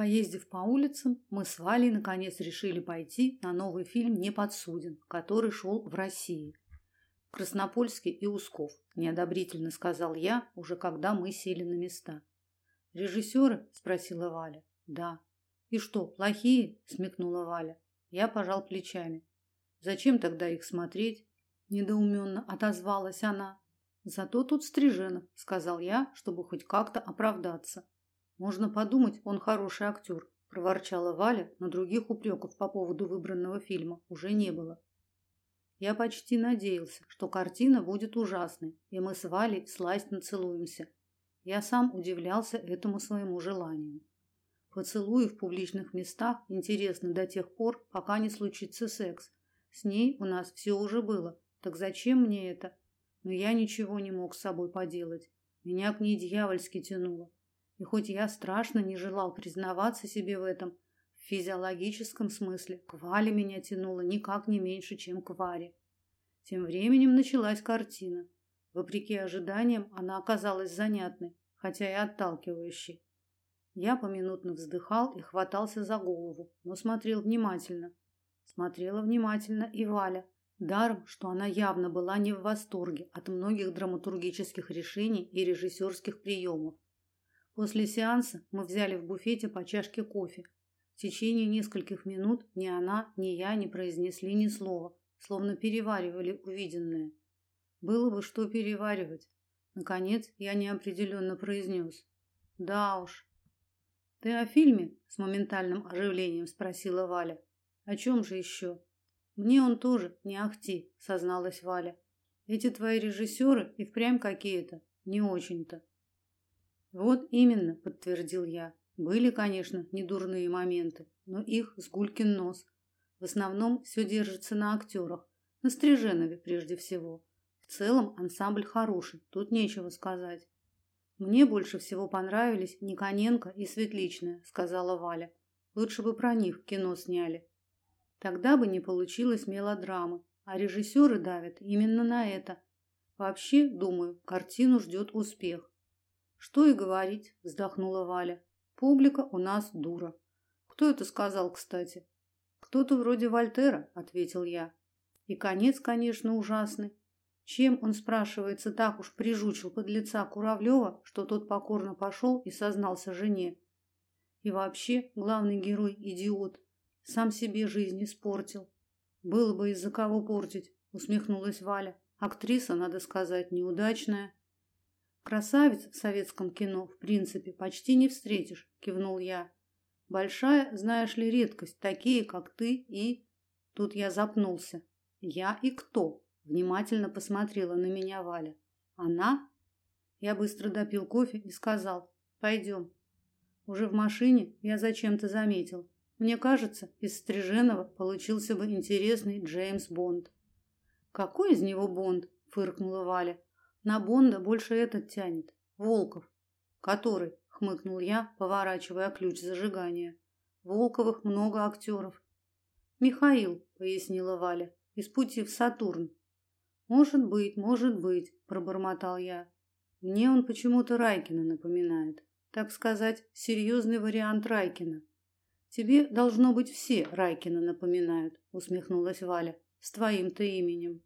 Поездив по улицам, мы с Валей наконец решили пойти на новый фильм «Неподсуден», который шел в России. Краснопольский и Усков, неодобрительно сказал я, уже когда мы сели на места. Режиссеры? спросила Валя. Да. И что, плохие? смекнула Валя. Я пожал плечами. Зачем тогда их смотреть? недоуменно отозвалась она. Зато тут Стриженов, сказал я, чтобы хоть как-то оправдаться. Можно подумать, он хороший актер», – проворчала Валя, но других упреков по поводу выбранного фильма уже не было. Я почти надеялся, что картина будет ужасной, и мы с Валей сласть нацелуемся. Я сам удивлялся этому своему желанию. Поцелуи в публичных местах интересны до тех пор, пока не случится секс. С ней у нас все уже было. Так зачем мне это? Но я ничего не мог с собой поделать. Меня к ней дьявольски тянуло. И хоть я страшно не желал признаваться себе в этом, в физиологическом смысле к Вале меня тянуло никак не меньше, чем к Варе. Тем временем началась картина. Вопреки ожиданиям, она оказалась занятной, хотя и отталкивающей. Я поминутно вздыхал и хватался за голову, но смотрел внимательно. Смотрела внимательно и Валя. Даром, что она явно была не в восторге от многих драматургических решений и режиссерских приемов. После сеанса мы взяли в буфете по чашке кофе. В течение нескольких минут ни она, ни я не произнесли ни слова, словно переваривали увиденное. Было бы что переваривать. Наконец, я неопределенно произнес. Да уж. Ты о фильме? с моментальным оживлением спросила Валя. О чем же еще?» Мне он тоже не ахти, созналась Валя. Эти твои режиссеры и впрямь какие-то, не очень-то. Вот именно, подтвердил я. Были, конечно, недурные моменты, но их с гулькин нос. В основном все держится на актерах, на Стриженове прежде всего. В целом ансамбль хороший, тут нечего сказать. Мне больше всего понравились Никоненко и Светличная, сказала Валя. Лучше бы про них кино сняли. Тогда бы не получилось мелодрамы, а режиссеры давят именно на это. Вообще, думаю, картину ждет успех. Что и говорить, вздохнула Валя. Публика у нас дура. Кто это сказал, кстати? Кто-то вроде Вольтера, ответил я. И конец, конечно, ужасный. Чем он спрашивается так уж прижучил под лица Куравлева, что тот покорно пошел и сознался жене. И вообще, главный герой идиот, сам себе жизнь испортил. Было бы из-за кого портить, усмехнулась Валя. Актриса, надо сказать, неудачная. Красавиц в советском кино, в принципе, почти не встретишь, кивнул я. Большая, знаешь ли, редкость, такие, как ты и Тут я запнулся. Я и кто? Внимательно посмотрела на меня Валя. Она? Я быстро допил кофе и сказал: "Пойдем". Уже в машине я зачем-то заметил: мне кажется, из Стриженова получился бы интересный Джеймс Бонд. Какой из него Бонд? фыркнула Валя. На Бонда больше этот тянет. Волков. Который? хмыкнул я, поворачивая ключ зажигания. Волковых много актеров. Михаил, пояснила Валя, из пути в Сатурн. Может быть, может быть, пробормотал я. Мне он почему-то Райкина напоминает. Так сказать, серьезный вариант Райкина. Тебе должно быть все Райкина напоминают, усмехнулась Валя. С твоим-то именем.